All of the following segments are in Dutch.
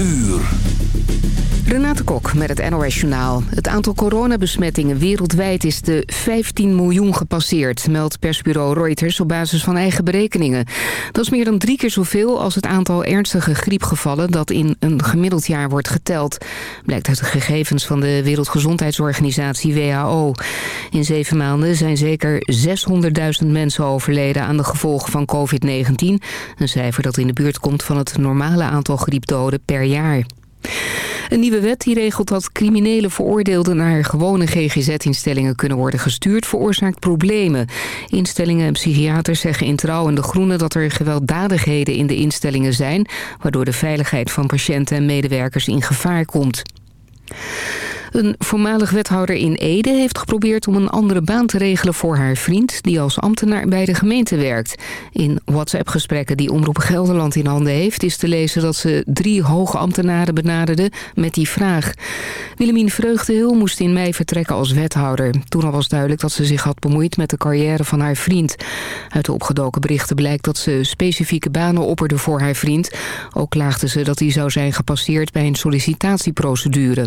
uur. Renate Kok met het NOS Journaal. Het aantal coronabesmettingen wereldwijd is de 15 miljoen gepasseerd... meldt persbureau Reuters op basis van eigen berekeningen. Dat is meer dan drie keer zoveel als het aantal ernstige griepgevallen... dat in een gemiddeld jaar wordt geteld. Blijkt uit de gegevens van de Wereldgezondheidsorganisatie WHO. In zeven maanden zijn zeker 600.000 mensen overleden... aan de gevolgen van COVID-19. Een cijfer dat in de buurt komt van het normale aantal griepdoden per jaar. Een nieuwe wet die regelt dat criminele veroordeelden naar gewone GGZ-instellingen kunnen worden gestuurd, veroorzaakt problemen. Instellingen en psychiaters zeggen in Trouw en De Groene dat er gewelddadigheden in de instellingen zijn, waardoor de veiligheid van patiënten en medewerkers in gevaar komt. Een voormalig wethouder in Ede heeft geprobeerd om een andere baan te regelen voor haar vriend... die als ambtenaar bij de gemeente werkt. In WhatsApp-gesprekken die Omroep Gelderland in handen heeft... is te lezen dat ze drie hoge ambtenaren benaderde met die vraag. Willemien Vreugdehil moest in mei vertrekken als wethouder. Toen al was duidelijk dat ze zich had bemoeid met de carrière van haar vriend. Uit de opgedoken berichten blijkt dat ze specifieke banen opperde voor haar vriend. Ook klaagde ze dat hij zou zijn gepasseerd bij een sollicitatieprocedure.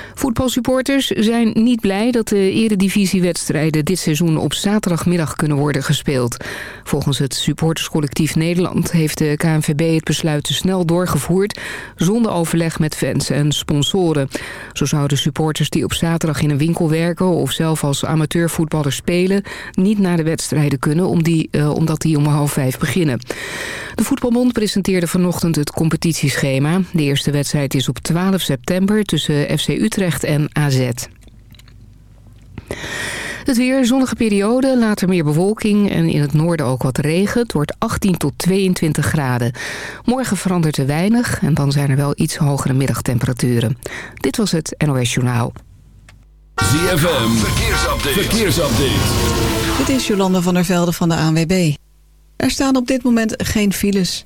Voetbalsupporters zijn niet blij dat de eredivisiewedstrijden dit seizoen op zaterdagmiddag kunnen worden gespeeld. Volgens het supporterscollectief Nederland heeft de KNVB het besluit te snel doorgevoerd zonder overleg met fans en sponsoren. Zo zouden supporters die op zaterdag in een winkel werken of zelf als amateurvoetballer spelen niet naar de wedstrijden kunnen die, uh, omdat die om half vijf beginnen. De Voetbalbond presenteerde vanochtend het competitieschema. De eerste wedstrijd is op 12 september tussen FC Utrecht en AZ. Het weer, zonnige periode, later meer bewolking en in het noorden ook wat regen. Het wordt 18 tot 22 graden. Morgen verandert er weinig en dan zijn er wel iets hogere middagtemperaturen. Dit was het NOS Journaal. ZFM, verkeersupdate. verkeersupdate. Dit is Jolanda van der Velde van de ANWB. Er staan op dit moment geen files.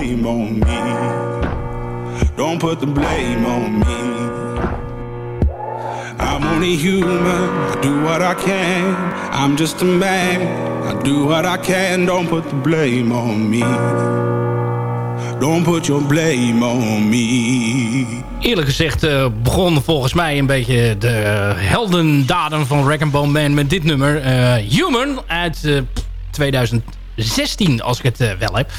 Blame on me. Don't put the blame on me. I'm only human. I do what I can. I'm just a man. I do what I can. Don't put the blame on me. Don't put your blame on me. Eerlijk gezegd eh, begon volgens mij een beetje de heldendaden van Rag Bone Man met dit nummer. eh, Human uit eh, 2016, als ik het eh, wel heb.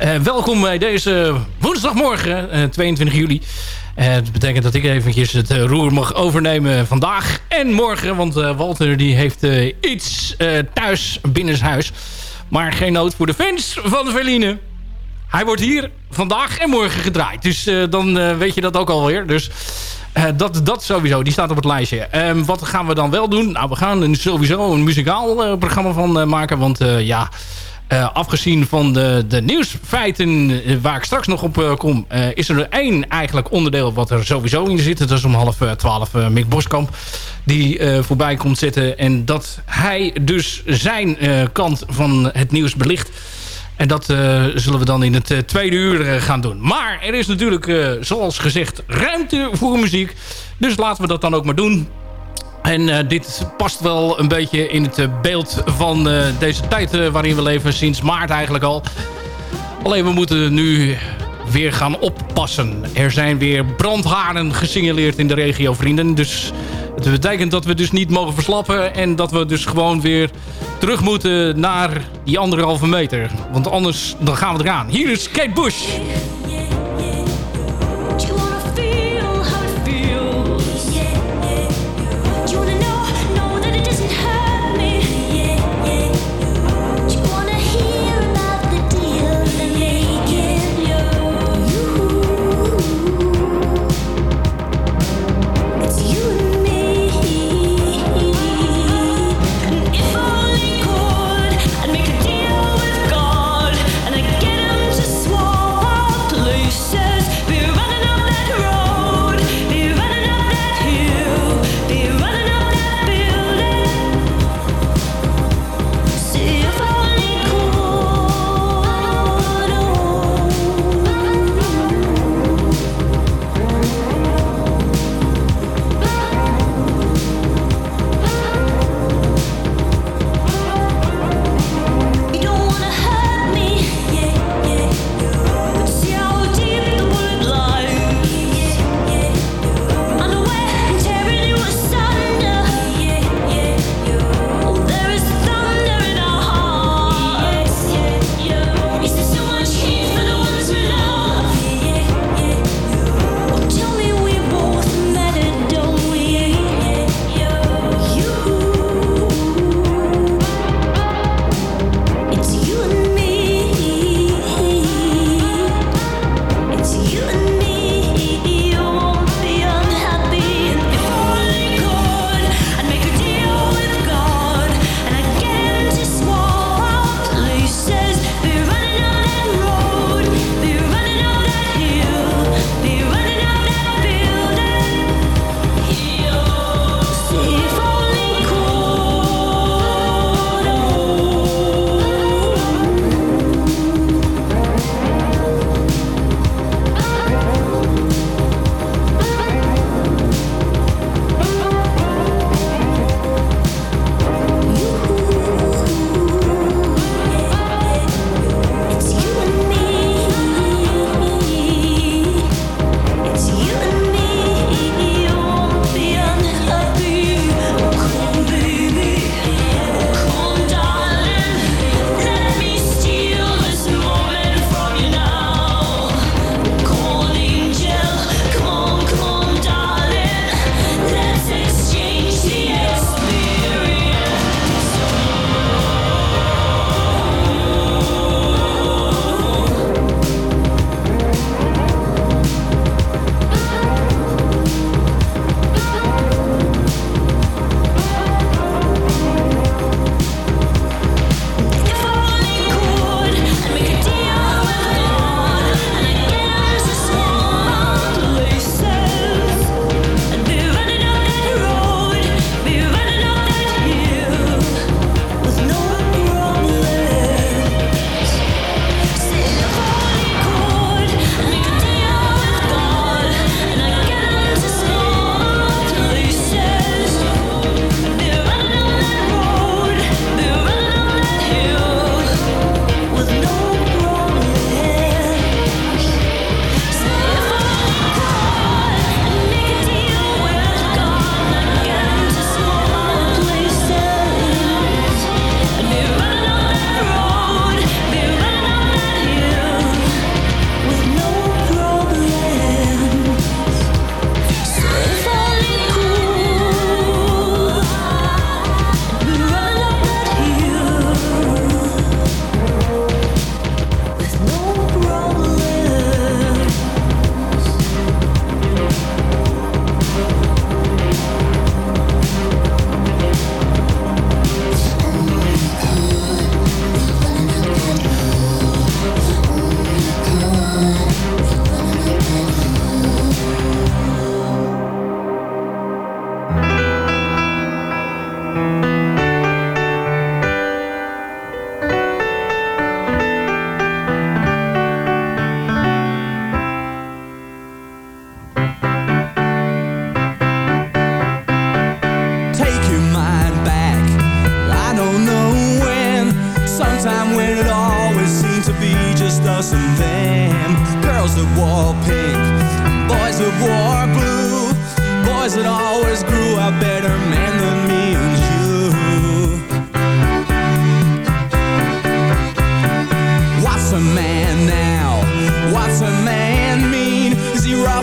Eh, welkom bij deze woensdagmorgen, eh, 22 juli. Eh, Het betekent dat ik eventjes het eh, roer mag overnemen vandaag en morgen. Want eh, Walter die heeft eh, iets eh, thuis binnenshuis. Maar geen nood voor de fans van de. Hij wordt hier vandaag en morgen gedraaid. Dus eh, dan eh, weet je dat ook alweer. Dus eh, dat, dat sowieso, die staat op het lijstje. Ehm, wat gaan we dan wel doen? Nou, we gaan er sowieso een muzikaal eh, programma van eh, maken. Want eh, ja, eh, afgezien van de, de nieuwsfeiten eh, waar ik straks nog op eh, kom... is er één eigenlijk onderdeel wat er sowieso in zit. Dat is om half twaalf Mick Boskamp die voorbij komt zitten. En dat hij dus zijn kant van het nieuws belicht... En dat zullen we dan in het tweede uur gaan doen. Maar er is natuurlijk, zoals gezegd, ruimte voor muziek. Dus laten we dat dan ook maar doen. En eh, dit past wel een beetje in het eh, beeld van eh, deze tijd waarin we leven. Sinds maart eigenlijk al. Alleen we moeten nu weer gaan oppassen. Er zijn weer brandharen gesignaleerd in de regio, vrienden. Dus het betekent dat we dus niet mogen verslappen. En dat we dus gewoon weer terug moeten naar die anderhalve meter. Want anders dan gaan we eraan. Hier is Kate Bush.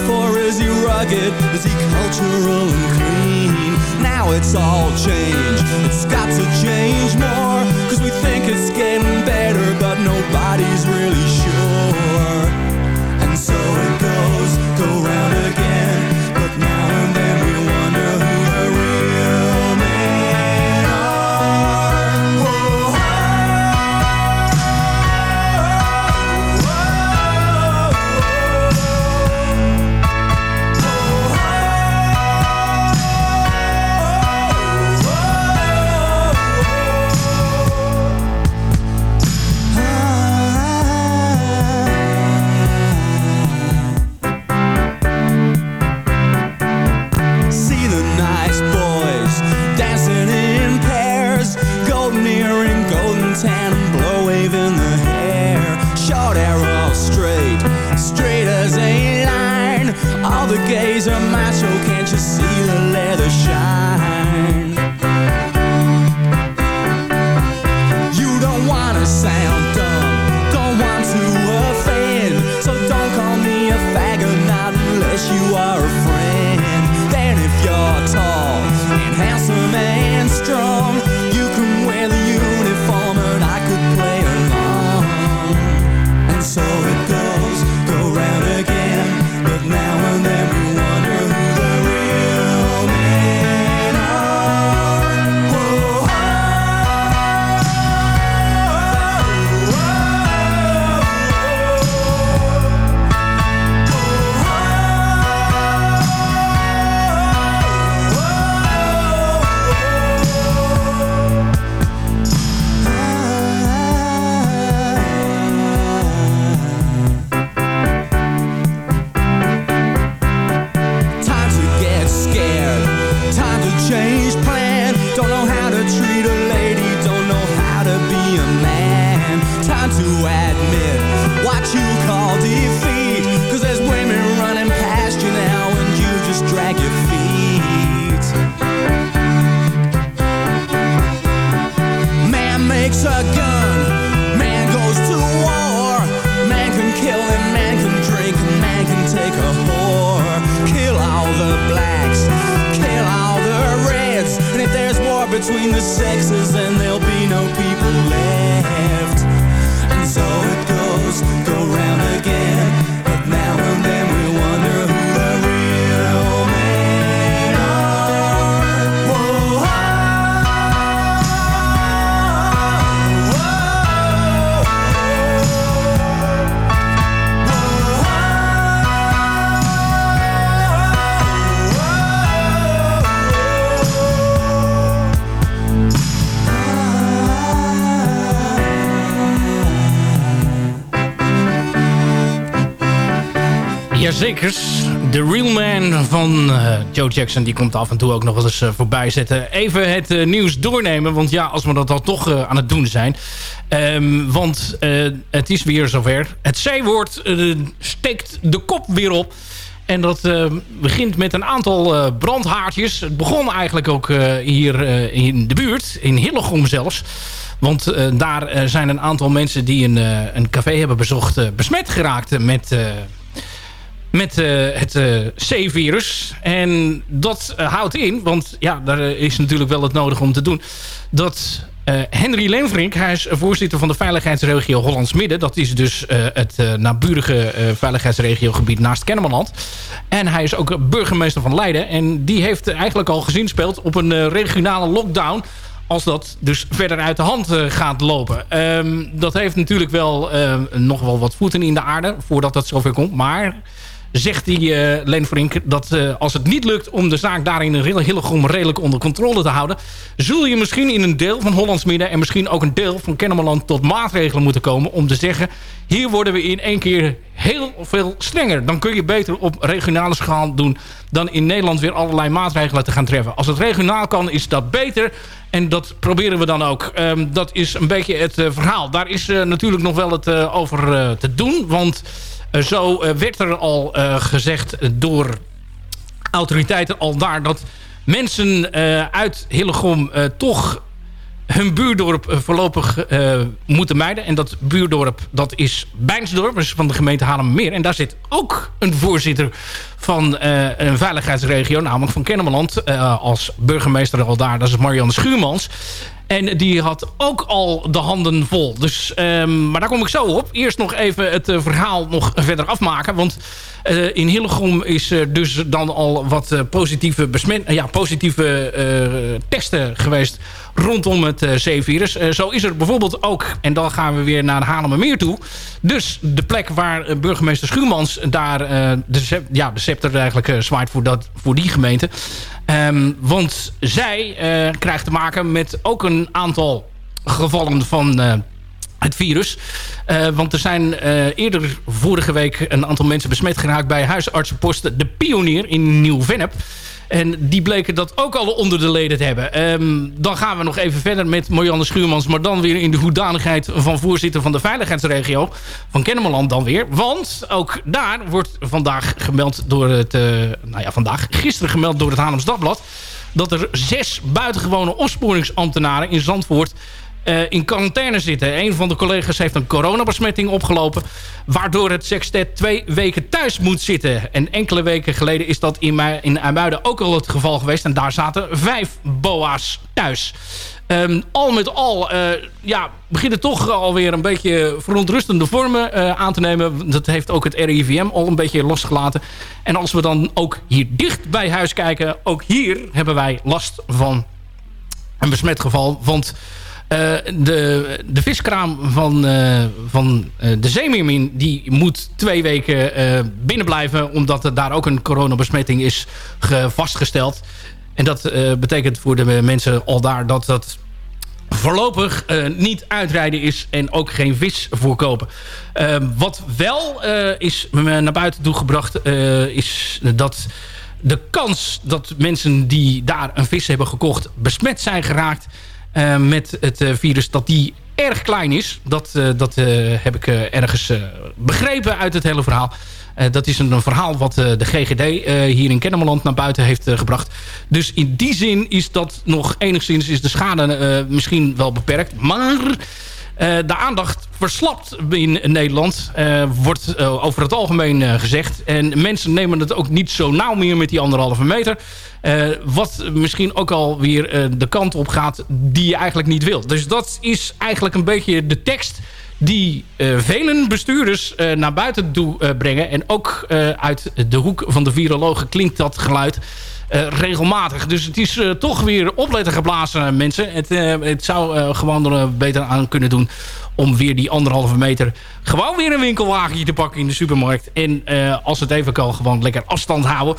Or is he rugged? Is he cultural and clean? Now it's all changed. It's got to change more. Cause we think it's getting better, but nobody's really sure. Joe Jackson. Die komt af en toe ook nog eens eh, voorbij zetten. Even het eh, nieuws doornemen. Want ja, als we dat dan toch eh, aan het doen zijn. Ehm, want het is weer zover. Het eh, steekt de kop weer op. En dat begint met een aantal brandhaartjes. Het begon eigenlijk ook hier in de buurt. In Hillegom zelfs. Want daar zijn een aantal mensen die een, een café hebben bezocht... besmet geraakt met... met eh, het eh, C-virus. En dat eh, houdt in, want ja, daar is natuurlijk wel het nodig om te doen... dat Henry Lenvrink, hij is voorzitter van de veiligheidsregio Hollands Midden. Dat is dus het naburige veiligheidsregiogebied naast Kennemerland. En hij is ook burgemeester van Leiden. En die heeft eigenlijk al gezinspeeld op een regionale lockdown als dat dus verder uit de hand gaat lopen. Ehm, dat heeft natuurlijk wel eh, nog wel wat voeten in de aarde... voordat dat zover komt. Maar zegt die eh Leen dat eh, als het niet lukt om de zaak daarin een hele Hillegom redelijk onder controle te houden, zul je misschien in een deel van Hollands Midden en misschien ook een deel van Kennemerland tot maatregelen moeten komen om te zeggen, hier worden we in één keer heel veel strenger. Dan kun je beter op regionale schaal doen dan in Nederland weer allerlei maatregelen te gaan treffen. Als het regionaal kan, is dat beter. En dat proberen we dan ook. Ehm, dat is een beetje het eh, verhaal. Daar is natuurlijk nog wel het over te doen. Want zo eh, werd er al eh, gezegd door autoriteiten al daar... dat mensen eh, uit Hillegom eh, toch hun buurdorp eh, voorlopig eh, moeten mijden. En dat buurdorp dat is Bijnsdorp, is van de gemeente Haarlemmermeer. En daar zit ook een voorzitter van eh, een veiligheidsregio, namelijk van Kennemerland... eh, als burgemeester al daar, dat is Marianne Schuurmans. En die had ook al de handen vol. Dus, ehm, maar daar kom ik zo op. Eerst nog even het eh, verhaal nog verder afmaken. Want eh, in Hillegom is er dus dan al wat eh, positieve, ja, positieve testen geweest rondom het C-virus. Eh, zo is er bijvoorbeeld ook, en dan gaan we weer naar Haarlemmermeer toe. Dus de plek waar burgemeester Schuurmans daar de, ja, de scepter eigenlijk zwaait voor, dat, voor die gemeente. Ehm, want zij krijgt te maken met ook een aantal gevallen van eh, het virus. Eh, want er zijn eh, eerder vorige week een aantal mensen besmet geraakt... bij huisartsenposten De Pionier in Nieuw-Vennep. En die bleken dat ook al onder de leden te hebben. Ehm, dan gaan we nog even verder met Marianne Schuurmans... maar dan weer in de hoedanigheid van voorzitter van de veiligheidsregio... van Kennemerland dan weer. Want ook daar wordt vandaag gemeld door het... nou ja, vandaag, gisteren gemeld door het Haarlems Dagblad... dat er zes buitengewone opsporingsambtenaren in Zandvoort eh, in quarantaine zitten. Een van de collega's heeft een coronabesmetting opgelopen... waardoor het sextet twee weken thuis moet zitten. En enkele weken geleden is dat in, in IJmuiden ook al het geval geweest... en daar zaten vijf boa's thuis. Ehm, al met al uh, ja, beginnen toch alweer een beetje verontrustende vormen uh, aan te nemen. Dat heeft ook het RIVM al een beetje losgelaten. En als we dan ook hier dicht bij huis kijken... ook hier hebben wij last van een besmet geval. Want uh, de, de viskraam van, van de Zeemeermin... die moet twee weken binnen blijven... omdat er daar ook een coronabesmetting is vastgesteld. En dat betekent voor de mensen al daar dat dat voorlopig niet uitrijden is... en ook geen vis voorkopen. wat wel is naar buiten toe gebracht... is dat de kans dat mensen die daar een vis hebben gekocht... besmet zijn geraakt uh, met het uh, virus, dat die erg klein is. Dat, uh, dat heb ik ergens begrepen uit het hele verhaal. Dat is een, verhaal wat de GGD hier in Kennemerland naar buiten heeft gebracht. Dus in die zin is dat nog enigszins is de schade misschien wel beperkt. Maar de aandacht verslapt in Nederland, wordt over het algemeen gezegd. En mensen nemen het ook niet zo nauw meer met die anderhalve meter. Wat misschien ook alweer de kant op gaat die je eigenlijk niet wil. Dus dat is eigenlijk een beetje de tekst die uh, velen bestuurders naar buiten toe brengen. En ook uit de hoek van de virologen klinkt dat geluid regelmatig. Dus het is toch weer opletten geblazen mensen. Het, het zou gewoon er beter aan kunnen doen om weer die anderhalve meter gewoon weer een winkelwagentje te pakken in de supermarkt. En als het even kan, gewoon lekker afstand houden.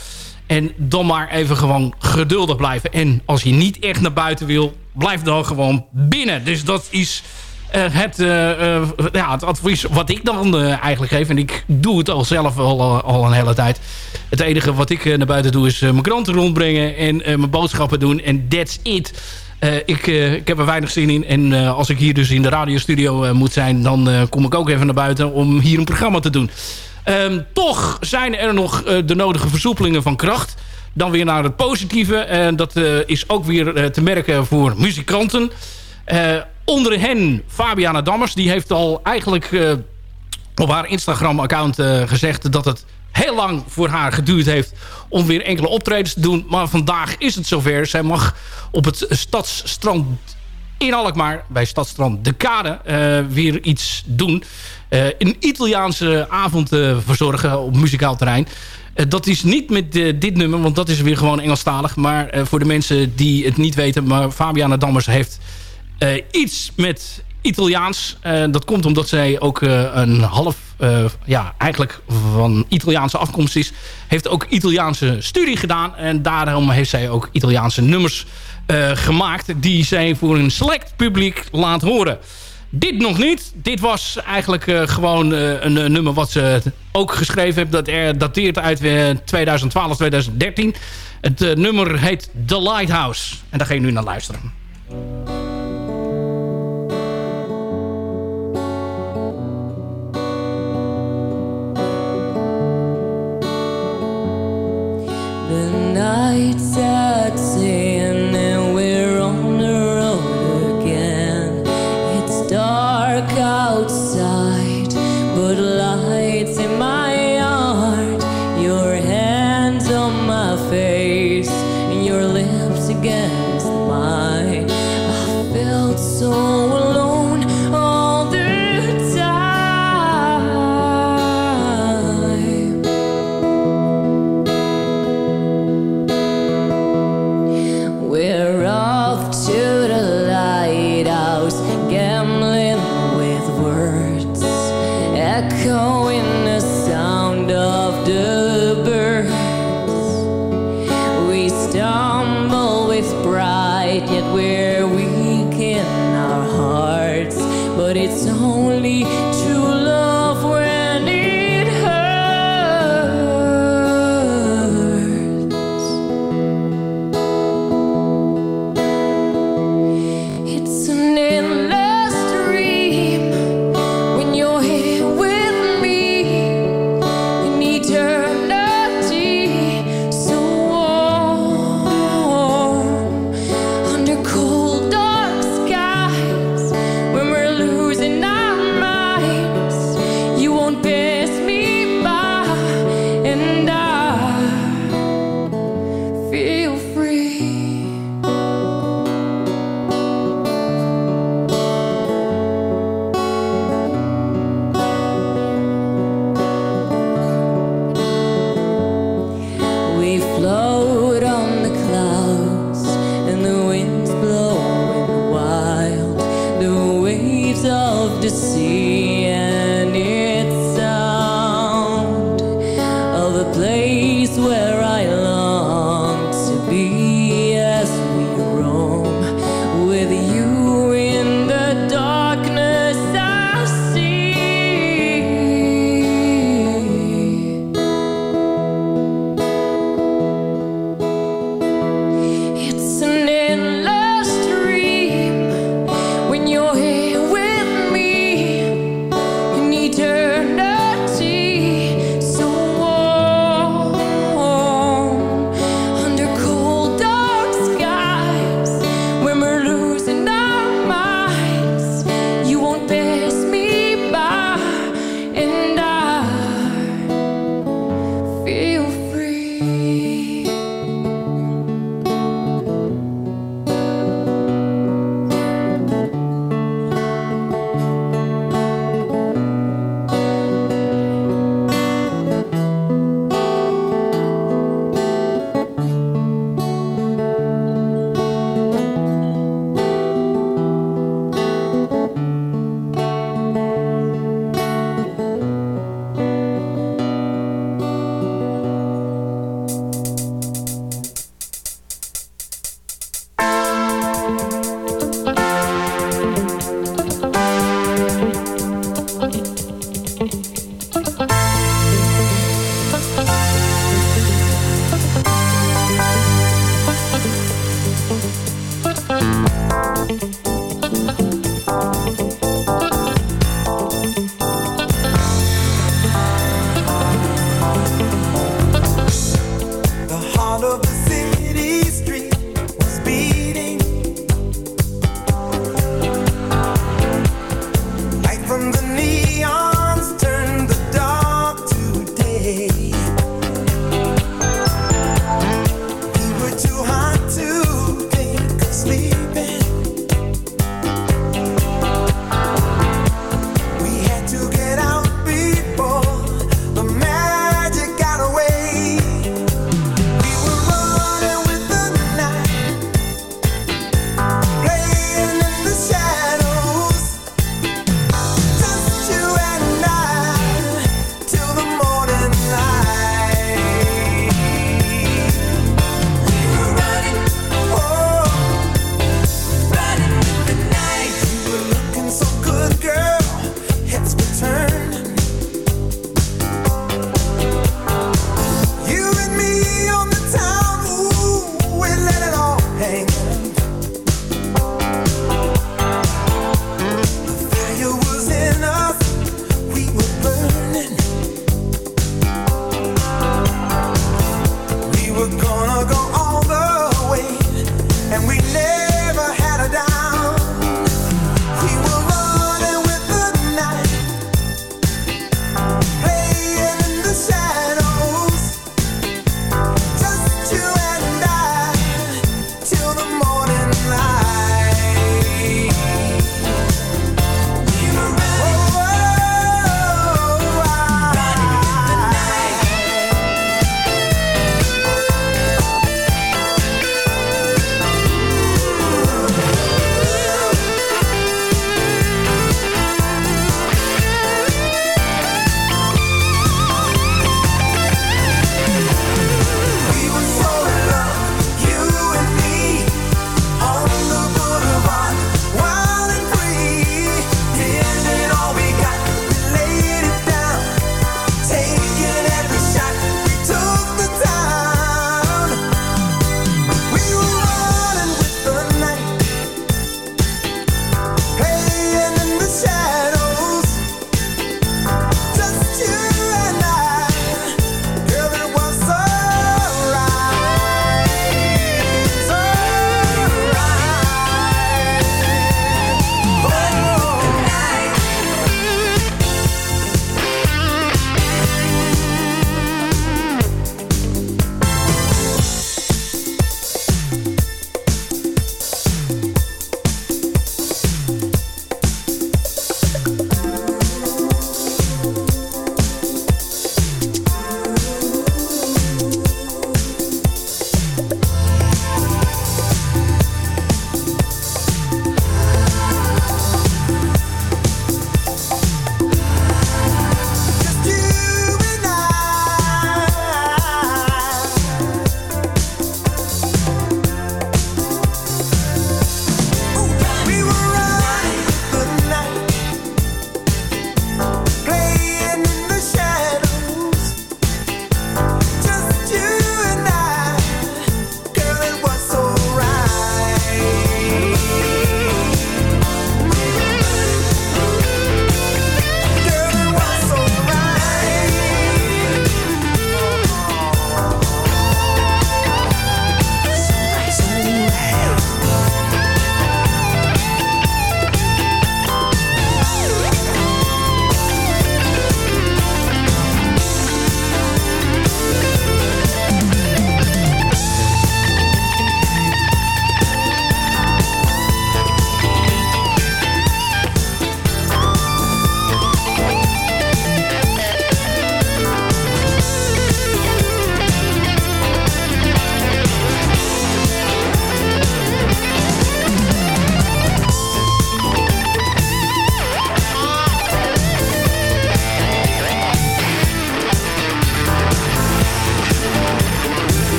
En dan maar even gewoon geduldig blijven. En als je niet echt naar buiten wil, blijf dan gewoon binnen. Dus dat is het, uh, uh, ja, het advies wat ik dan eigenlijk geef. En ik doe het al zelf al, al een hele tijd. Het enige wat ik naar buiten doe is mijn kranten rondbrengen en mijn boodschappen doen. En that's it. ik, ik heb er weinig zin in. En als ik hier dus in de radiostudio moet zijn... dan kom ik ook even naar buiten om hier een programma te doen. Um, toch zijn er nog de nodige versoepelingen van kracht. Dan weer naar het positieve. En dat is ook weer te merken voor muzikanten. Onder hen Fabiana Dammers. Die heeft al eigenlijk op haar Instagram-account gezegd... dat het heel lang voor haar geduurd heeft om weer enkele optredens te doen. Maar vandaag is het zover. Zij mag op het stadsstrand in Alkmaar, bij Stadstrand De Kade, weer iets doen... Een Italiaanse avond verzorgen op muzikaal terrein. Dat is niet met dit nummer, want dat is weer gewoon Engelstalig. Maar voor de mensen die het niet weten... maar Fabiana Dammers heeft iets met Italiaans. Eh, dat komt omdat zij ook eh, een half, eh, ja, eigenlijk van Italiaanse afkomst is. Heeft ook Italiaanse studie gedaan. En daarom heeft zij ook Italiaanse nummers eh, gemaakt. Die zij voor een select publiek laat horen. Dit nog niet. Dit was eigenlijk eh, gewoon eh, een, nummer wat ze ook geschreven heeft. Dat er dateert uit eh, 2012, 2013. Het eh, nummer heet The Lighthouse. En daar ga je nu naar luisteren. Night's at ten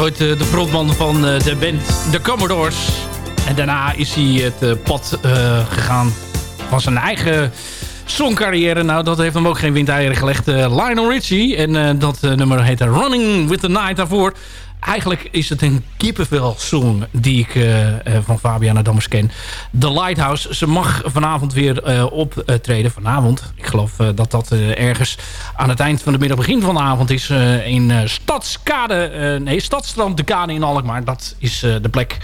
ooit eh, de frontman van eh, de band The Commodores. En daarna is hij het eh, pad gegaan van zijn eigen songcarrière. Nou, dat heeft hem ook geen windeieren gelegd. Lionel Richie. En dat nummer heette Running With The Night daarvoor. Eigenlijk is het een kippenvel song die ik eh, van Fabiana Dammers ken. The Lighthouse. Ze mag vanavond weer eh, optreden. Vanavond. Ik geloof dat dat ergens aan het eind van de middag, begin van de avond is. in Stadskade. nee, Stadstrand de Kade in Alkmaar. Dat is de plek.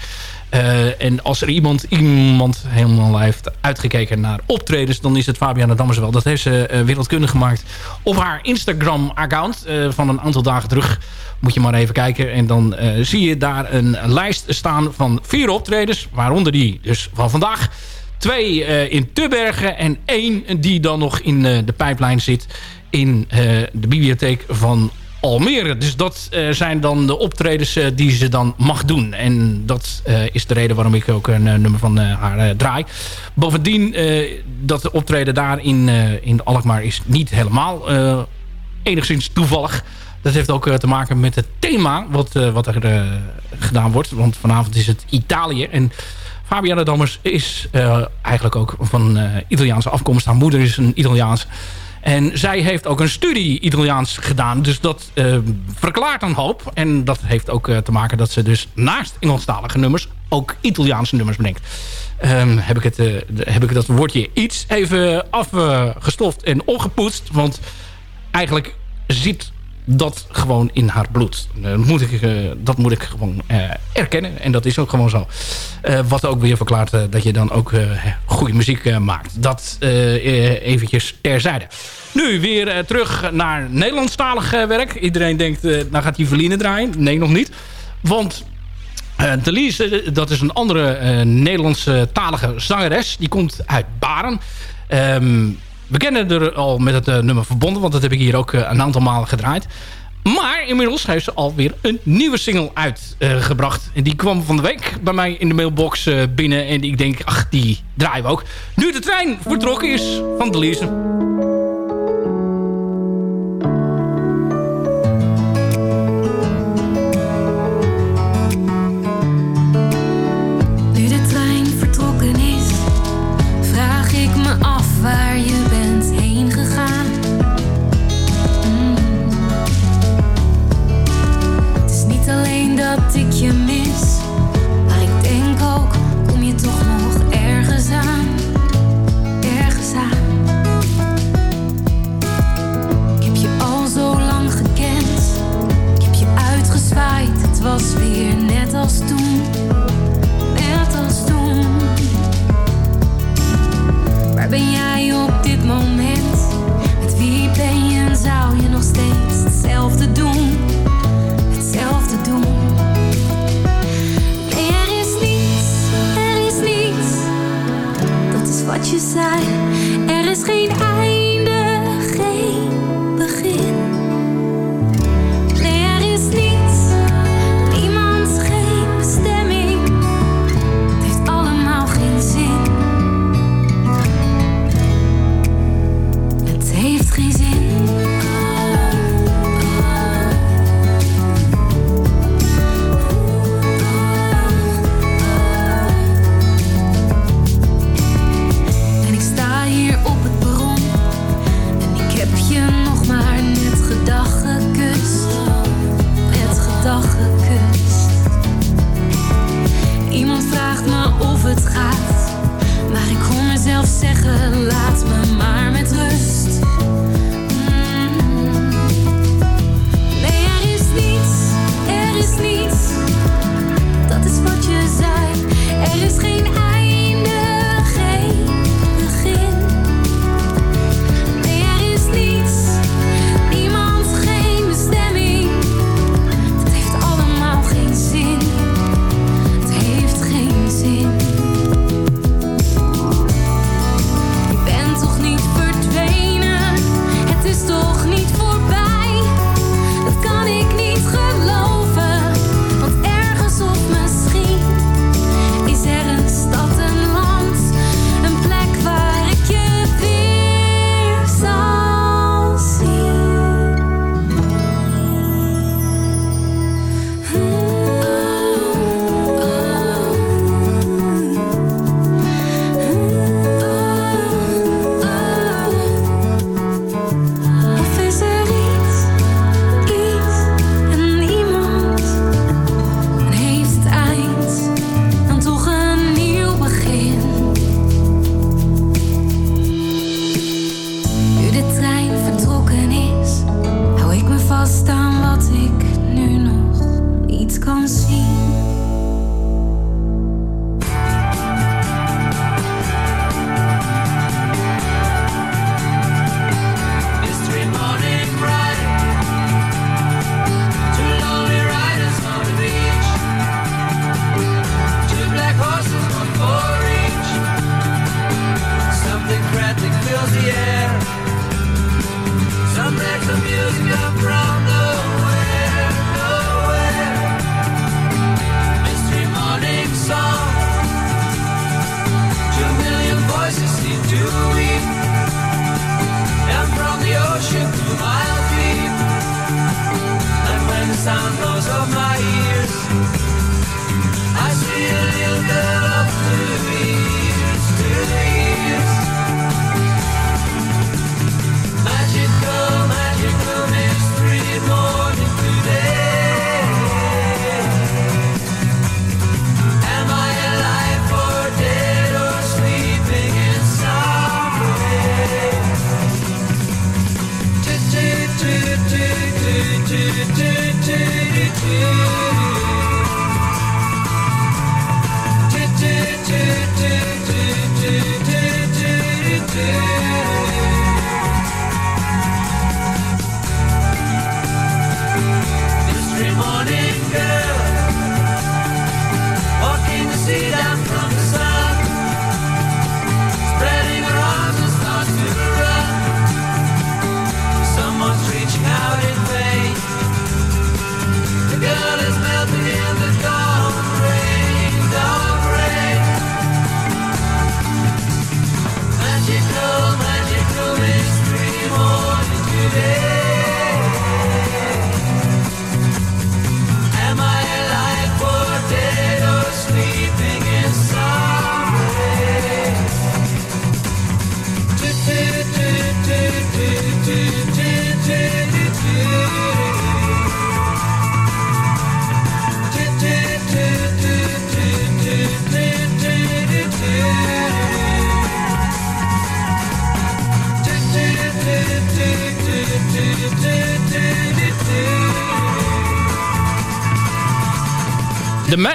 Eh, en als er iemand, iemand helemaal heeft uitgekeken naar optredens... dan is het Fabiana Dammers wel. Dat heeft ze eh, wereldkundig gemaakt op haar Instagram-account eh, van een aantal dagen terug. Moet je maar even kijken. En dan zie je daar een lijst staan van vier optredens. Waaronder die dus van vandaag. Twee in Tubbergen en één die dan nog in de pijplijn zit... in de bibliotheek van Almere. Dus dat eh, zijn dan de optredens eh, die ze dan mag doen. En dat eh, is de reden waarom ik ook een nummer van haar draai. Bovendien, dat de optreden daar in, in Alkmaar is niet helemaal enigszins toevallig. Dat heeft ook te maken met het thema wat, wat er gedaan wordt. Want vanavond is het Italië. En Fabiana Dammers is eigenlijk ook van Italiaanse afkomst. Haar moeder is een Italiaans. En zij heeft ook een studie Italiaans gedaan. Dus dat eh, verklaart een hoop. En dat heeft ook eh, te maken dat ze dus naast Engelstalige nummers... ook Italiaanse nummers brengt. Ehm, heb, ik het, eh, heb ik dat woordje iets even afgestoft en opgepoetst. Want eigenlijk zit dat gewoon in haar bloed. Eh, Dat moet ik, eh, dat moet ik gewoon eh, erkennen. En dat is ook gewoon zo. Eh, wat ook weer verklaart eh, dat je dan ook eh, goede muziek eh, maakt. Dat eh, eh, eventjes terzijde. Nu weer eh, terug naar Nederlandstalig eh, werk. Iedereen denkt, eh nou gaat die Verline draaien. Nee, nog niet. Want eh eh, dat is een andere eh, Nederlandse talige zangeres. Die komt uit Baren. Ehm, we kennen er al met het eh, nummer verbonden, want dat heb ik hier ook eh, een aantal malen gedraaid. Maar inmiddels heeft ze alweer een nieuwe single uitgebracht. en die kwam van de week bij mij in de mailbox eh, binnen. En ik denk, ach, die draaien we ook. Nu de trein vertrokken is van de Leersen.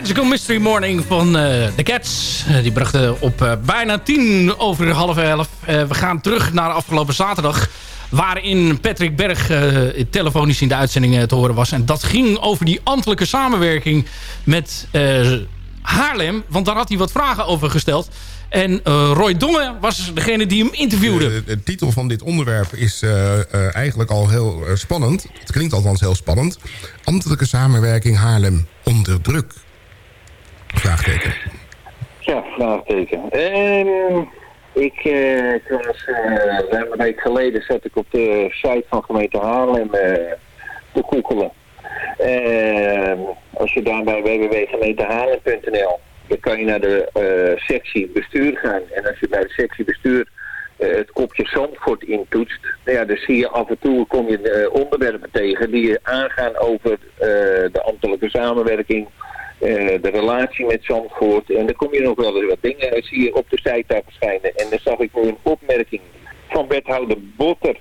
Magical Mystery Morning van eh The Cats. Eh, die brachten op eh, bijna tien over half elf. We gaan terug naar afgelopen zaterdag. Waarin Patrick Berg telefonisch in de uitzending te horen was. En dat ging over die ambtelijke samenwerking met Haarlem. Want daar had hij wat vragen over gesteld. En Roy Dongen was degene die hem interviewde. De, de titel van dit onderwerp is eigenlijk al heel spannend. Het klinkt althans heel spannend. Ambtelijke samenwerking Haarlem onder druk. Vraagteken. Ja, vraagteken. Ehm, ik, eh, ik was, eh, een week geleden zat ik op de site van gemeente Haarlem eh, te. Ehm, als je daar bij www.gemeentehaarlem.nl dan kan je naar de eh, sectie bestuur gaan. En als je bij de sectie bestuur eh, het kopje Zandvoort intoetst, nou ja, dan zie je af en toe kom je eh, onderwerpen tegen die aangaan over eh, de ambtelijke samenwerking, eh, de relatie met Zandvoort. En dan kom je nog wel eens wat dingen, eh, zie je op de site verschijnen. En dan zag ik nu een opmerking van wethouder Botter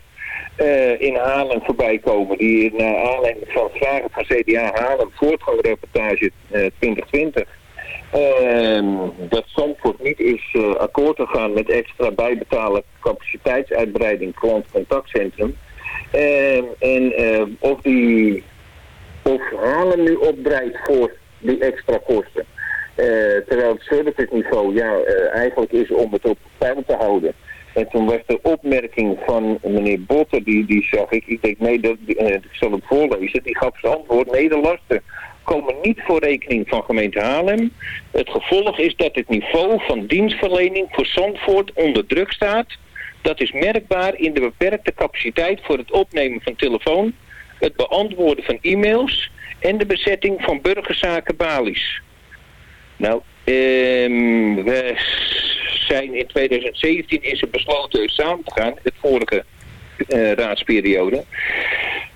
eh, in Haarlem voorbij komen. Die naar aanleiding van vragen van CDA Haarlem voortgangreportage eh 2020 Ehm, dat Zandvoort niet is eh, akkoord gegaan met extra bijbetalen capaciteitsuitbreiding klantcontactcentrum. Ehm, en eh, of die of Haarlem nu opdraait voor die extra kosten. Eh, terwijl het serviceniveau ja, eh, eigenlijk is om het op peil te houden. En toen was de opmerking van meneer Botter, die, die zag ik, ik nee, dat, eh, ik zal het voorlezen, die gaf zijn antwoord, nee, lasten komen niet voor rekening van gemeente Haarlem. Het gevolg is dat het niveau van dienstverlening voor Zandvoort onder druk staat. Dat is merkbaar in de beperkte capaciteit voor het opnemen van telefoon, het beantwoorden van e-mails en de bezetting van burgerzaken balies. Nou, ehm, we zijn in 2017 is er besloten samen te gaan, het vorige eh, raadsperiode.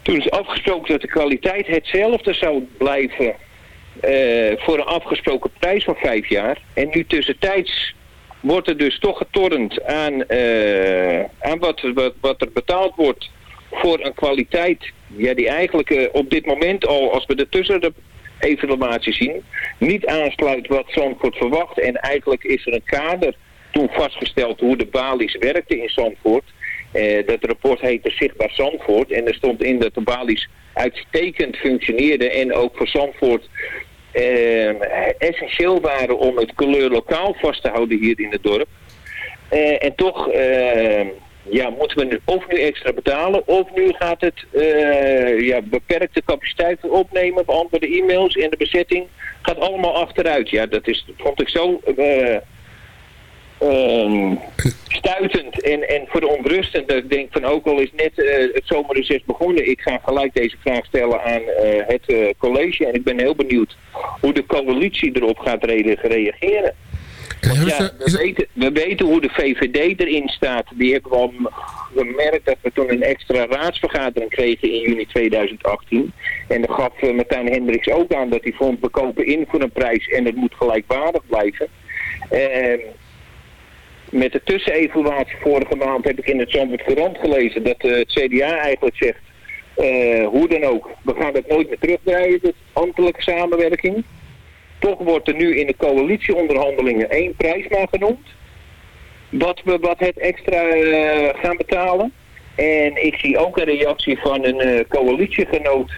Toen is afgesproken dat de kwaliteit hetzelfde zou blijven eh, voor een afgesproken prijs van vijf jaar. En nu tussentijds wordt er dus toch getornd aan, eh, aan wat, wat, wat er betaald wordt voor een kwaliteit ja, die eigenlijk eh, op dit moment al, als we ertussen de evaluatie zien, niet aansluit wat Zandvoort verwacht. En eigenlijk is er een kader toen vastgesteld hoe de balies werkten in Zandvoort. Eh, dat rapport heette Zichtbaar Zandvoort. En er stond in dat de balies uitstekend functioneerden en ook voor Zandvoort eh, essentieel waren om het kleur lokaal vast te houden hier in het dorp. En toch ja, moeten we nu of nu extra betalen of nu gaat het eh, ja, beperkte capaciteit opnemen, beantwoorden e-mails en de bezetting gaat allemaal achteruit. Ja, dat is, vond ik zo ehm, stuitend en, en verontrustend. Dat ik denk van ook al is net eh, het zomerreces begonnen, ik ga gelijk deze vraag stellen aan het college. En ik ben heel benieuwd hoe de coalitie erop gaat re- reageren. Ja, we, weten, we weten hoe de VVD erin staat. Die hebben we al gemerkt dat we toen een extra raadsvergadering kregen in juni 2018. En daar gaf eh, Martijn Hendricks ook aan dat hij vond we kopen in voor een prijs en het moet gelijkwaardig blijven. Ehm, met de tussenevaluatie vorige maand heb ik in het Zandvoort Courant gelezen dat eh, het CDA eigenlijk zegt, eh, hoe dan ook, we gaan het nooit meer terugdraaien, de ambtelijke samenwerking. Toch wordt er nu in de coalitieonderhandelingen één prijs maar genoemd. Wat we wat het extra eh, gaan betalen. En ik zie ook een reactie van een eh, coalitiegenoot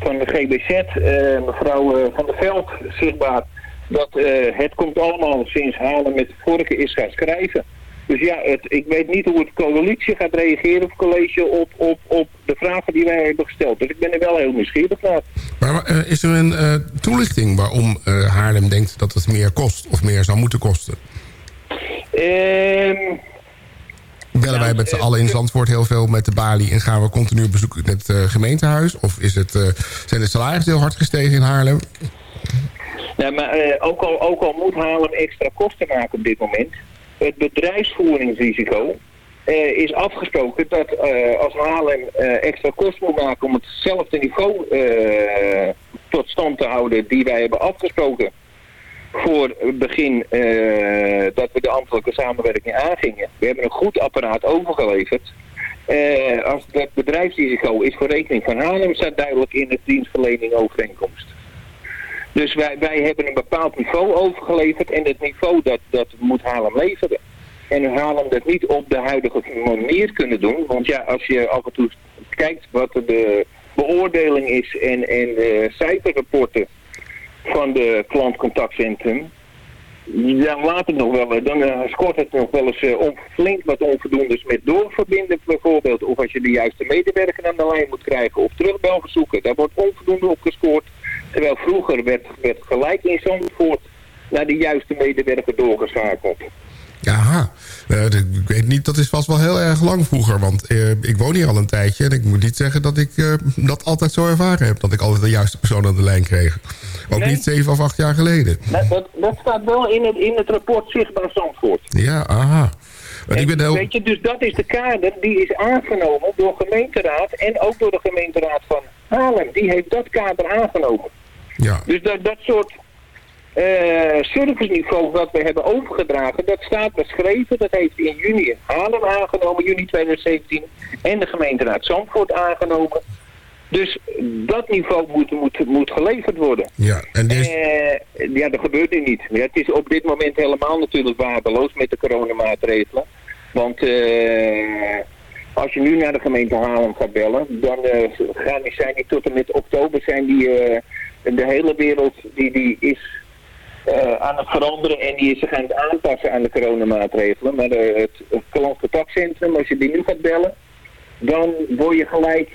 van de GBZ, eh, mevrouw Van der Veld, zichtbaar. Dat het komt allemaal sinds Halen met vorige is gaan schrijven. Dus ja, het, ik weet niet hoe het coalitie gaat reageren of college op, op, op de vragen die wij hebben gesteld. Dus ik ben er wel heel nieuwsgierig naar. Maar eh, is er een eh, toelichting waarom eh, Haarlem denkt dat het meer kost of meer zou moeten kosten? Ehm Bellen wij met z'n allen in Zandvoort heel veel met de balie... en gaan we continu op bezoek met het eh, gemeentehuis? Of is het, zijn de salarissen heel hard gestegen in Haarlem? Nou, maar ook, al, ook al moet Haarlem extra kosten maken op dit moment, het bedrijfsvoeringsrisico, eh, is afgesproken dat eh, als Haarlem eh, extra kost moet maken om hetzelfde niveau tot stand te houden die wij hebben afgesproken voor het begin dat we de ambtelijke samenwerking aangingen. We hebben een goed apparaat overgeleverd. Als dat bedrijfsrisico is voor rekening van Haarlem, staat duidelijk in het dienstverlening overeenkomst. Dus wij, wij hebben een bepaald niveau overgeleverd en het niveau dat, dat moet Haarlem leveren. En Haarlem dat niet op de huidige manier kunnen doen. Want ja, als je af en toe kijkt wat de beoordeling is en, en de cijferrapporten van de klantcontactcentrum, dan laat het nog wel, dan eh, scoort het nog wel eens eh, on- flink wat onvoldoendes met doorverbinden bijvoorbeeld. Of als je de juiste medewerker aan de lijn moet krijgen of terugbelverzoeken. Daar wordt onvoldoende op gescoord. Terwijl vroeger werd, werd gelijk in Zandvoort naar de juiste medewerker doorgeschakeld. Aha. Eh, ik weet niet, dat is vast wel heel erg lang vroeger. Want eh, ik woon hier al een tijdje. En ik moet niet zeggen dat ik eh, dat altijd zo ervaren heb. Dat ik altijd de juiste persoon aan de lijn kreeg. Ook Nee. niet zeven of acht jaar geleden. Dat, dat, dat staat wel in het, in het rapport Zichtbaar Zandvoort. Ja, aha. Want ik ben heel... Weet je, dus dat is de kader die is aangenomen door gemeenteraad en ook door de gemeenteraad van Haarlem. Die heeft dat kader aangenomen. Ja. Dus dat, dat soort eh serviceniveau wat we hebben overgedragen, dat staat beschreven. Dat heeft in juni Haarlem aangenomen, juni 2017. En de gemeenteraad Zandvoort aangenomen. Dus dat niveau moet, moet, moet geleverd worden. Ja, en. Eh, ja, dat gebeurt nu niet. Ja, het is op dit moment helemaal natuurlijk waardeloos met de coronamaatregelen. Want eh, als je nu naar de gemeente Haarlem gaat bellen, dan eh, gaan zijn die tot en met oktober zijn die, eh, de hele wereld die, die is aan het veranderen en die is zich aan het aanpassen aan de coronamaatregelen. Maar het, het klantcontactcentrum, als je die nu gaat bellen, dan word je gelijk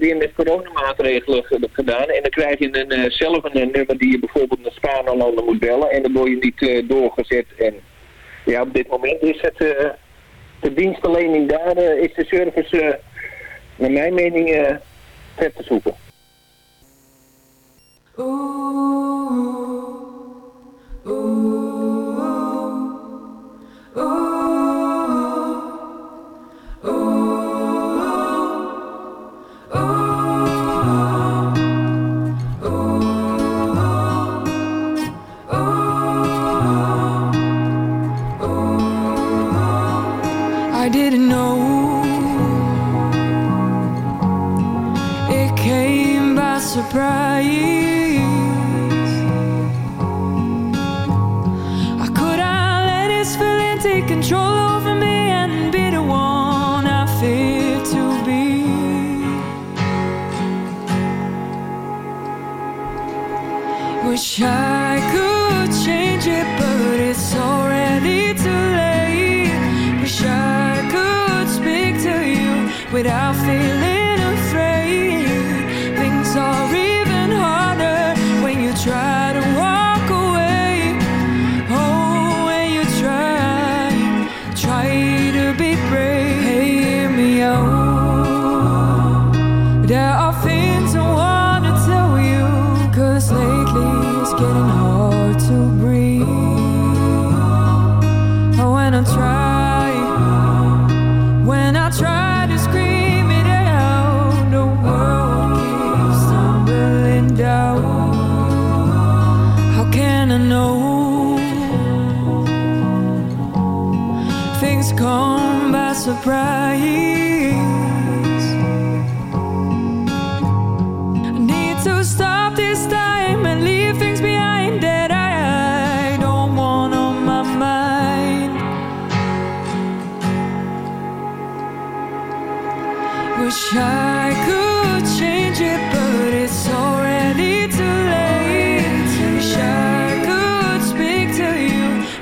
weer met coronamaatregelen ge- gedaan. En dan krijg je een, zelf een, nummer die je bijvoorbeeld naar Spaanlanden moet bellen. En dan word je niet doorgezet. En ja, op dit moment is het de dienstverlening daar, eh, is de service, eh, naar mijn mening, eh ver te zoeken.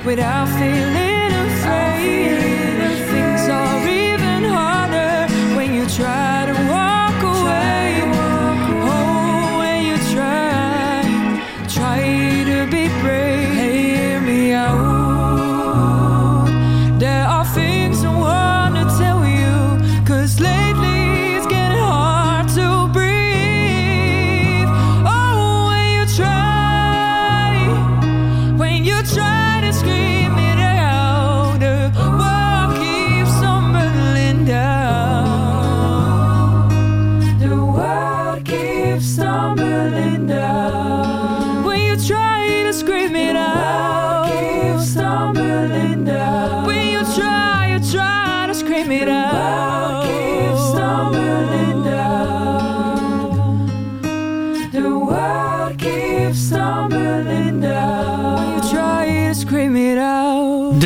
Without feeling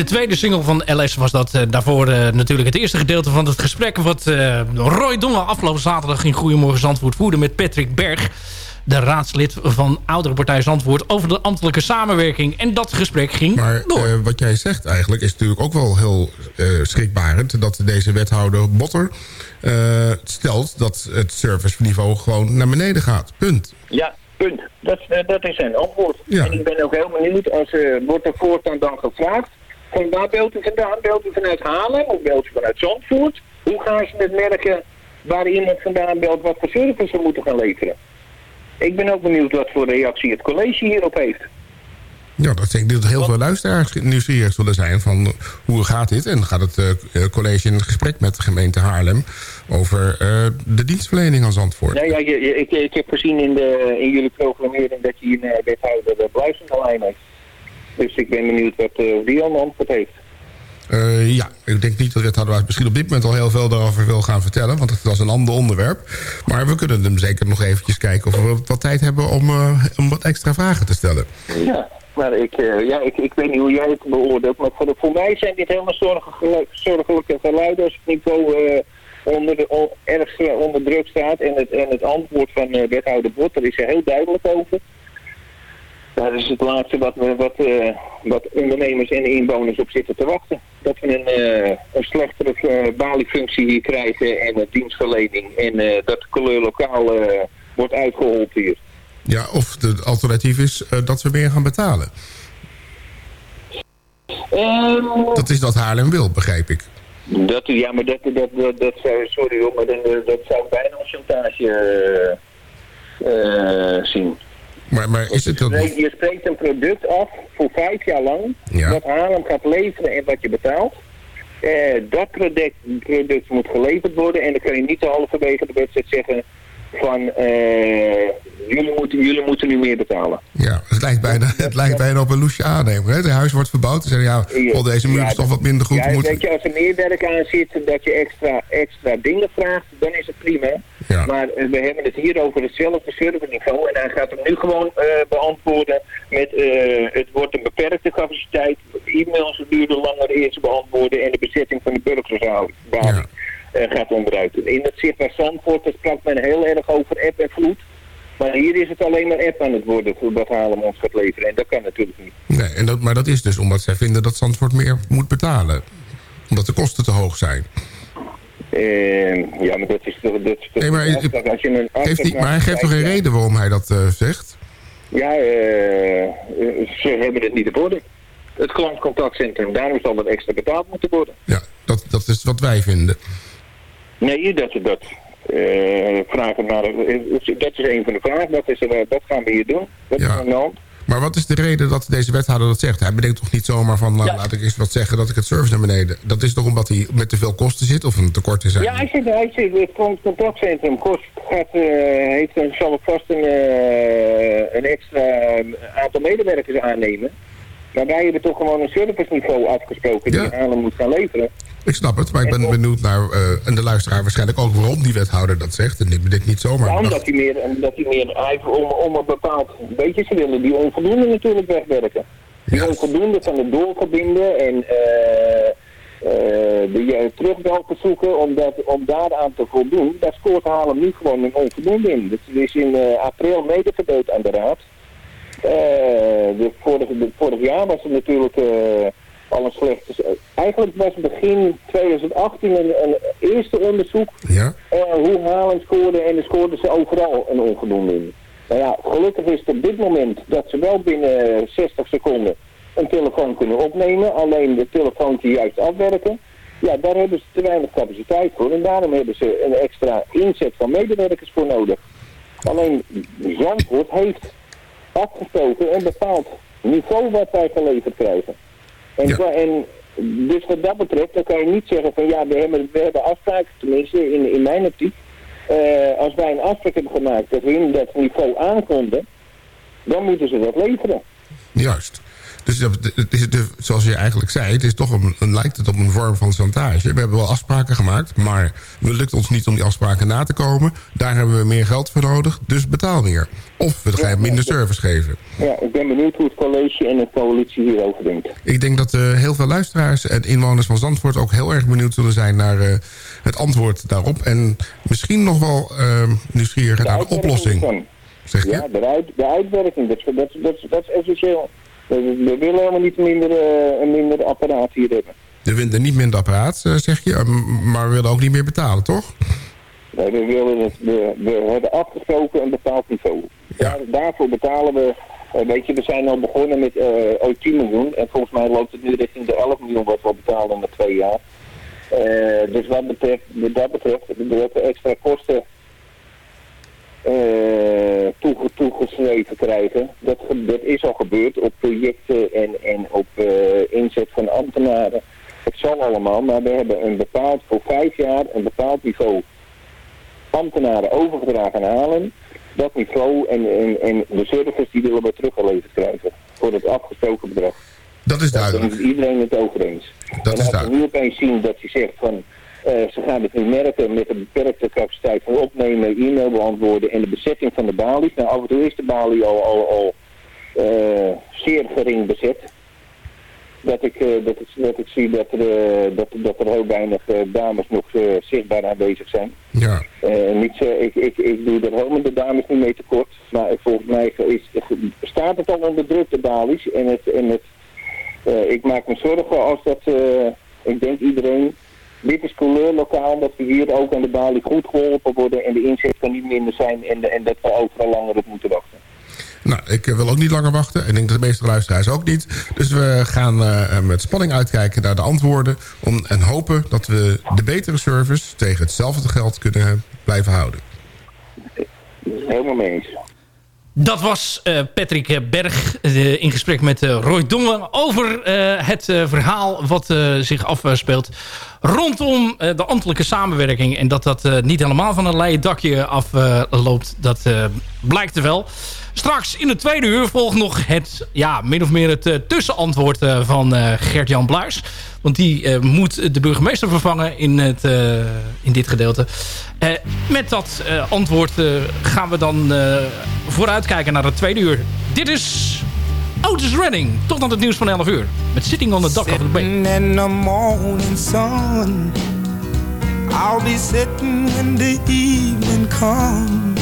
de tweede single van LS was dat. Eh, daarvoor eh, natuurlijk het eerste gedeelte van het gesprek... wat eh, Roy Dongen afgelopen zaterdag in Goedemorgen Zandvoort voerde... met Patrick Berg, de raadslid van Oudere Partij Zandvoort... over de ambtelijke samenwerking. En dat gesprek ging Maar door. wat jij zegt eigenlijk is natuurlijk ook wel heel eh, schrikbarend... dat deze wethouder Botter eh, stelt dat het serviceniveau gewoon naar beneden gaat. Punt. Ja, punt. Dat, dat is zijn antwoord. Ja. En ik ben ook heel benieuwd, als, eh wordt er voortaan dan gevraagd... van waar beeld u vandaan? Beeld u vanuit Haarlem of beeld u vanuit Zandvoort? Hoe gaan ze het merken waar iemand vandaan belt wat voor service ze moeten gaan leveren? Ik ben ook benieuwd wat voor reactie het college hierop heeft. Ja, dat denk ik dat heel veel luisteraars nieuwsgierig zullen zijn van hoe gaat dit? En gaat het eh, eh, college in gesprek met de gemeente Haarlem over eh, de dienstverlening aan Zandvoort? Nou ja, je, je- ik, ik heb gezien in, de, in jullie programmering dat je hier een wethouder de Bluisend aan lijn heeft. Dus ik ben benieuwd wat eh die aan antwoord heeft. Eh, ja, ik denk niet dat wethouder misschien op dit moment al heel veel daarover wil gaan vertellen. Want het was een ander onderwerp. Maar we kunnen hem zeker nog eventjes kijken of we wat, tijd hebben om, eh, om wat extra vragen te stellen. Ja, maar ik, eh, ja, ik, ik weet niet hoe jij het beoordeelt, maar voor, de- voor mij zijn dit helemaal zorgelijke, zorgelijke geluiden als het niveau eh, onder de, on- erg eh, onder druk staat. En het, en het antwoord van eh, wethouder Bot, daar is er heel duidelijk over. Dat is het laatste wat, we, wat, eh, wat ondernemers en inwoners op zitten te wachten. Dat we een, eh, een slechtere uh, baliefunctie hier krijgen en een dienstverlening. En eh, dat de kleur lokaal eh, wordt uitgehold hier. Ja, of het alternatief is eh, dat we meer gaan betalen. Ehm, Dat is wat Haarlem wil, begrijp ik. Dat, ja, maar dat, dat, dat, dat zou, sorry hoor, maar dat, dat zou bijna als chantage eh, eh, zien. Maar, maar is het je, ook spreekt, je spreekt een product af voor vijf jaar lang, Ja. wat Haarlem gaat leveren en wat je betaalt. Eh, dat product, product moet geleverd worden en dan kan je niet te halverwege de wedstrijd zeggen van eh, jullie, moeten, jullie moeten nu meer betalen. Ja, het lijkt bijna, het lijkt bijna op een loesje aannemer. Hè? Het huis wordt verbouwd. Ze zeggen, ja, oh, deze muur is toch wat minder goed. Ja, we moeten... weet je, als er meer werk aan zit, dat je extra, extra dingen vraagt, dan is het prima. Ja. Maar eh, we hebben het hier over hetzelfde serverniveau en hij gaat hem nu gewoon eh, beantwoorden met eh, het wordt een beperkte capaciteit, e-mails duurden langer eerst beantwoorden en de bezetting van de burgerzaal Ja. Eh, gaat onderuit. In het zichtbaar Zandvoort daar sprak men heel erg over app en vloed. Maar hier is het alleen maar app aan het worden voor wat Haarlem ons gaat leveren. En dat kan natuurlijk niet. Nee, en dat, maar dat is dus omdat zij vinden dat Zandvoort meer moet betalen. Omdat de kosten te hoog zijn. Eh, ja, maar dat is toch... Dat is toch Nee, maar, een afspraak. Als je een Geeft afspraak niet, maar hij geeft toch geen reden waarom hij dat eh, zegt? Ja, eh, ze hebben het niet op orde. Het klantcontactcentrum, daarom zal dat extra betaald moeten worden. Ja, dat, dat is wat wij vinden. Nee, dat, dat, eh, vragen naar, eh, dat is een van de vragen. Dat, is, er, dat gaan we hier doen. Dat is Ja. aan hand. Maar wat is de reden dat deze wethouder dat zegt? Hij bedenkt toch niet zomaar van, nou, Ja. laat ik eens wat zeggen dat ik het service naar beneden. Dat is toch omdat hij met te veel kosten zit of een tekort is? Ja, hij zit, hij zit, het contactcentrum kost, gaat, eh, heeft, zal vast een, eh, een extra aantal medewerkers aannemen. Maar wij hebben toch gewoon een serviceniveau afgesproken die Ja. Haarlem moet gaan leveren. Ik snap het, maar ik ben benieuwd naar, eh, en de luisteraar waarschijnlijk ook waarom die wethouder dat zegt. En ik bedenk niet zomaar. Ja, omdat hij meer, omdat hij meer hij, om, om een bepaald... Weet je, ze willen die onvoldoende natuurlijk wegwerken. Die onvoldoende van het doorverbinden en eh eh de uh, terugbelverzoeken om, dat, om daaraan te voldoen. Daar scoort Haarlem nu gewoon een onvoldoende in. Dat is in april medegedeeld aan de raad. De vorige, de, vorig jaar was het natuurlijk al een slechte... Eigenlijk was begin 2018 een, een eerste onderzoek Ja? eh, hoe Haarlem scoorde en dan scoorden ze overal een onvoldoende in. Nou ja, gelukkig is het op dit moment dat ze wel binnen 60 seconden een telefoon kunnen opnemen. Alleen de telefoontje juist afwerken. Ja, daar hebben ze te weinig capaciteit voor. En daarom hebben ze een extra inzet van medewerkers voor nodig. Alleen Zandvoort heeft afgesproken een bepaald niveau wat wij geleverd krijgen. En, Ja. en dus wat dat betreft, dan kan je niet zeggen van ja, we hebben, we hebben afspraken, tenminste in, in mijn optiek. eh, als wij een afspraak hebben gemaakt dat we in dat niveau aankonden, dan moeten ze dat leveren. Juist. Dus dat- het is de, zoals je eigenlijk zei, het is toch een, een, lijkt het op een vorm van chantage. We hebben wel afspraken gemaakt, maar het lukt ons niet om die afspraken na te komen. Daar hebben we meer geld voor nodig, dus betaal meer. Of we gaan minder service geven. Ja, ik ben benieuwd hoe het college en de coalitie hierover denkt. Ik denk dat eh, heel veel luisteraars en inwoners van Zandvoort... ook heel erg benieuwd zullen zijn naar eh, het antwoord daarop. En misschien nog wel eh, nieuwsgierig naar de oplossing. Dan. Zeg je? Ja, de, uit, de uitwerking, dat, dat, dat, dat is essentieel. We, we willen helemaal niet minder, eh, een minder apparaat hier hebben. We vinden niet minder apparaat, eh, zeg je. eh, maar we willen ook niet meer betalen, toch? Nee, we, willen het, we, we hebben afgesproken een bepaald niveau. Daar, daarvoor betalen we, weet je, we zijn al begonnen met eh ooit 10 miljoen. En volgens mij loopt het nu richting de 11 miljoen wat we betalen na twee jaar. Dus wat betreft, wat dat betreft, dat we extra kosten eh, toege, toegeschreven krijgen. Dat, dat is al gebeurd op projecten en, en op eh, inzet van ambtenaren. Het zal allemaal, maar we hebben een bepaald, voor vijf jaar een bepaald niveau ambtenaren overgedragen aan Halen. Dat niveau en, en, en de service die willen we teruggeleverd krijgen. Voor het afgesproken bedrag. Dat is duidelijk. Daar is iedereen het over eens. Dat en is als we nu opeens zien dat hij zegt van... eh, ze gaan het nu merken met een beperkte capaciteit van opnemen, e-mail beantwoorden en de bezetting van de balies. Nou, af en toe is de balie al, al, al eh, zeer gering bezet. Dat ik, eh, dat ik, dat ik zie dat er, dat, dat er heel weinig dames nog zichtbaar aanwezig zijn. Ja. Niet ik, ik, ik doe er helemaal de dames niet mee tekort. Maar volgens mij is, staat het al onder druk, de balies. En het, en het, ik maak me zorgen als dat, ik denk iedereen, dit is couleurlokaal, dat we hier ook aan de balie goed geholpen worden. En de inzet kan niet minder zijn en, en dat we overal langer op moeten wachten. Nou, ik eh, wil ook niet langer wachten. Ik denk dat de meeste luisteraars ook niet. Dus we gaan eh, met spanning uitkijken naar de antwoorden. Om, en hopen dat we de betere service tegen hetzelfde geld kunnen blijven houden. Helemaal mee eens. Dat was eh, Patrick Berg eh, in gesprek met eh, Roy Dongen over het verhaal wat zich afspeelt rondom de ambtelijke samenwerking. En dat dat niet helemaal van een leien dakje afloopt, dat blijkt er wel. Straks in de tweede uur volgt nog het, ja, min of meer het eh, tussenantwoord eh, van eh, Gert-Jan Bluis. Want die moet de burgemeester vervangen in, het, in dit gedeelte. Met dat antwoord gaan we dan vooruitkijken naar het tweede uur. Dit is Otis Redding. Tot aan het nieuws van 11 uur. Met Sitting on the Dock of the Bay. I'll be sitting when the evening comes,